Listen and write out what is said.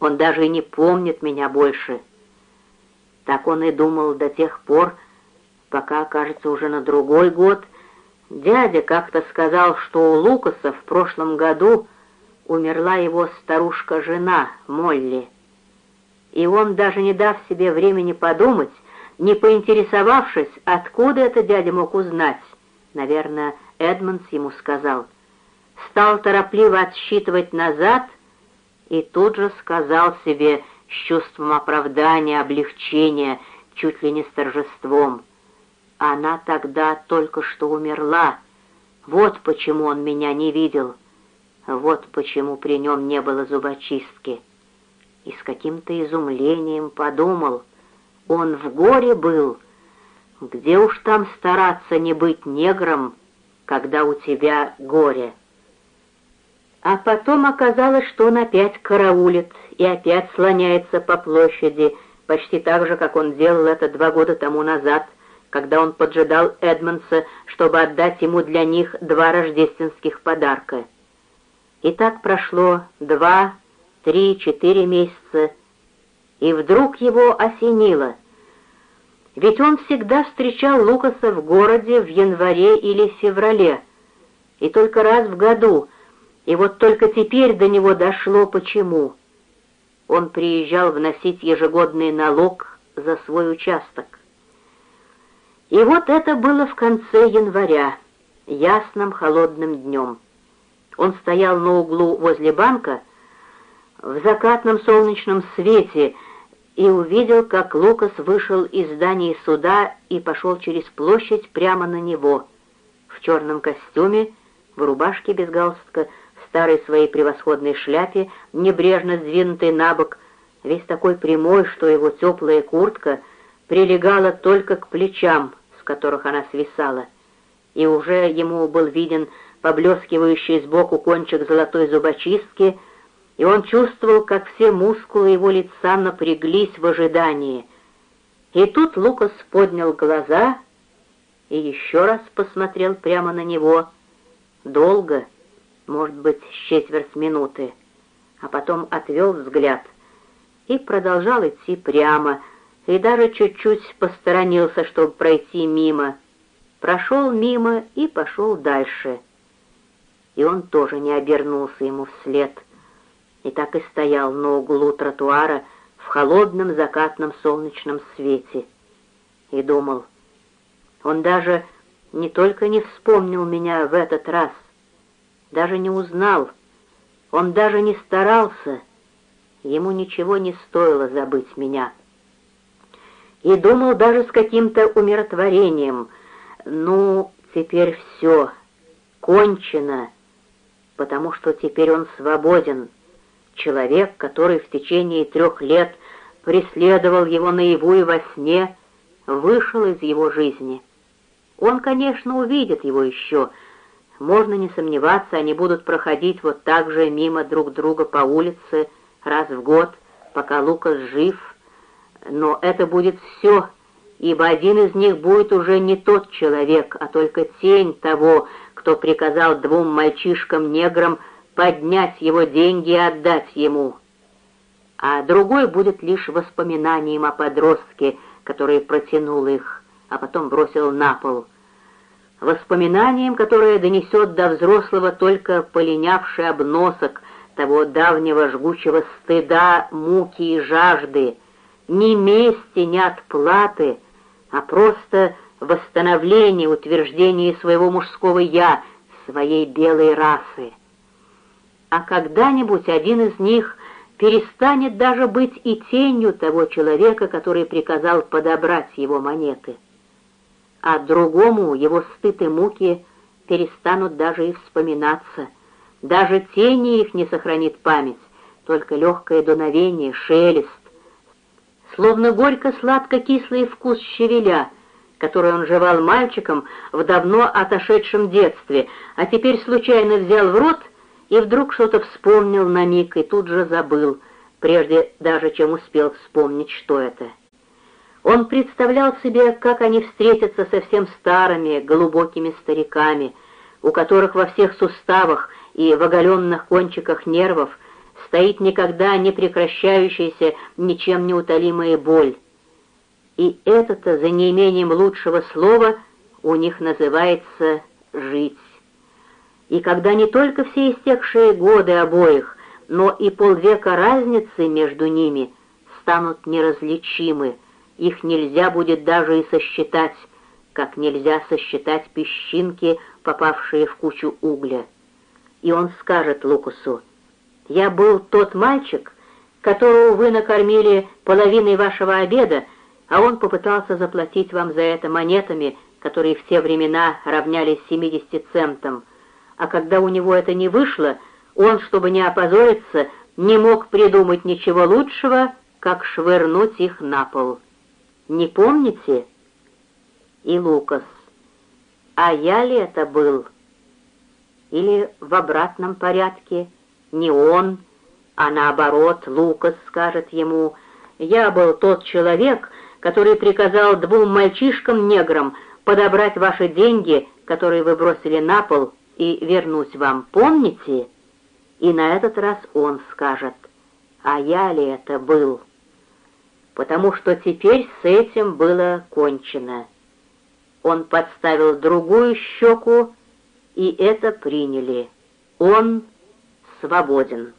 Он даже и не помнит меня больше. Так он и думал до тех пор, пока, кажется, уже на другой год, дядя как-то сказал, что у Лукаса в прошлом году умерла его старушка-жена Молли. И он, даже не дав себе времени подумать, не поинтересовавшись, откуда это дядя мог узнать, наверное, Эдмонс ему сказал, стал торопливо отсчитывать назад и тут же сказал себе с чувством оправдания, облегчения, чуть ли не с торжеством. Она тогда только что умерла. Вот почему он меня не видел. Вот почему при нем не было зубочистки. И с каким-то изумлением подумал, он в горе был. Где уж там стараться не быть негром, когда у тебя горе? А потом оказалось, что он опять караулит и опять слоняется по площади, почти так же, как он делал это два года тому назад, когда он поджидал Эдмонса, чтобы отдать ему для них два рождественских подарка. И так прошло два, три, четыре месяца, и вдруг его осенило. Ведь он всегда встречал Лукаса в городе в январе или феврале, и только раз в году, и вот только теперь до него дошло почему. Он приезжал вносить ежегодный налог за свой участок. И вот это было в конце января, ясным холодным днем. Он стоял на углу возле банка в закатном солнечном свете и увидел, как Лукас вышел из здания суда и пошел через площадь прямо на него, в черном костюме, в рубашке без галстука, в старой своей превосходной шляпе, небрежно сдвинутой на бок, весь такой прямой, что его теплая куртка прилегала только к плечам, с которых она свисала, и уже ему был виден поблескивающий сбоку кончик золотой зубочистки, и он чувствовал, как все мускулы его лица напряглись в ожидании. И тут Лукас поднял глаза и еще раз посмотрел прямо на него. Долго, может быть, с четверть минуты, а потом отвел взгляд и продолжал идти прямо, и даже чуть-чуть посторонился, чтобы пройти мимо. Прошел мимо и пошел дальше — и он тоже не обернулся ему вслед, и так и стоял на углу тротуара в холодном закатном солнечном свете. И думал, он даже не только не вспомнил меня в этот раз, даже не узнал, он даже не старался, ему ничего не стоило забыть меня. И думал даже с каким-то умиротворением, ну, теперь все, кончено, потому что теперь он свободен. Человек, который в течение трех лет преследовал его наяву и во сне, вышел из его жизни. Он, конечно, увидит его еще. Можно не сомневаться, они будут проходить вот так же мимо друг друга по улице раз в год, пока Лукас жив. Но это будет все, ибо один из них будет уже не тот человек, а только тень того, кто приказал двум мальчишкам-неграм поднять его деньги и отдать ему. А другой будет лишь воспоминанием о подростке, который протянул их, а потом бросил на пол. Воспоминанием, которое донесет до взрослого только полинявший обносок того давнего жгучего стыда, муки и жажды, ни мести, ни отплаты, а просто восстановление, утверждение своего мужского «я», своей белой расы. А когда-нибудь один из них перестанет даже быть и тенью того человека, который приказал подобрать его монеты. А другому его стыд и муки перестанут даже и вспоминаться. Даже тени их не сохранит память, только легкое дуновение, шелест. Словно горько-сладко-кислый вкус щавеля — который он жевал мальчиком в давно отошедшем детстве, а теперь случайно взял в рот и вдруг что-то вспомнил на миг и тут же забыл, прежде даже чем успел вспомнить, что это. Он представлял себе, как они встретятся совсем старыми, глубокими стариками, у которых во всех суставах и в оголенных кончиках нервов стоит никогда не прекращающаяся, ничем не утолимая боль. И это-то, за неимением лучшего слова, у них называется «жить». И когда не только все истекшие годы обоих, но и полвека разницы между ними станут неразличимы, их нельзя будет даже и сосчитать, как нельзя сосчитать песчинки, попавшие в кучу угля. И он скажет Лукусу, «Я был тот мальчик, которого вы накормили половиной вашего обеда, а он попытался заплатить вам за это монетами, которые в те времена равнялись 70 центам. А когда у него это не вышло, он, чтобы не опозориться, не мог придумать ничего лучшего, как швырнуть их на пол. Не помните?» И Лукас. «А я ли это был?» Или в обратном порядке не он, а наоборот Лукас скажет ему, «Я был тот человек, который приказал двум мальчишкам-неграм подобрать ваши деньги, которые вы бросили на пол, и вернуть вам, помните?» И на этот раз он скажет, «А я ли это был?» Потому что теперь с этим было кончено. Он подставил другую щеку, и это приняли. Он свободен.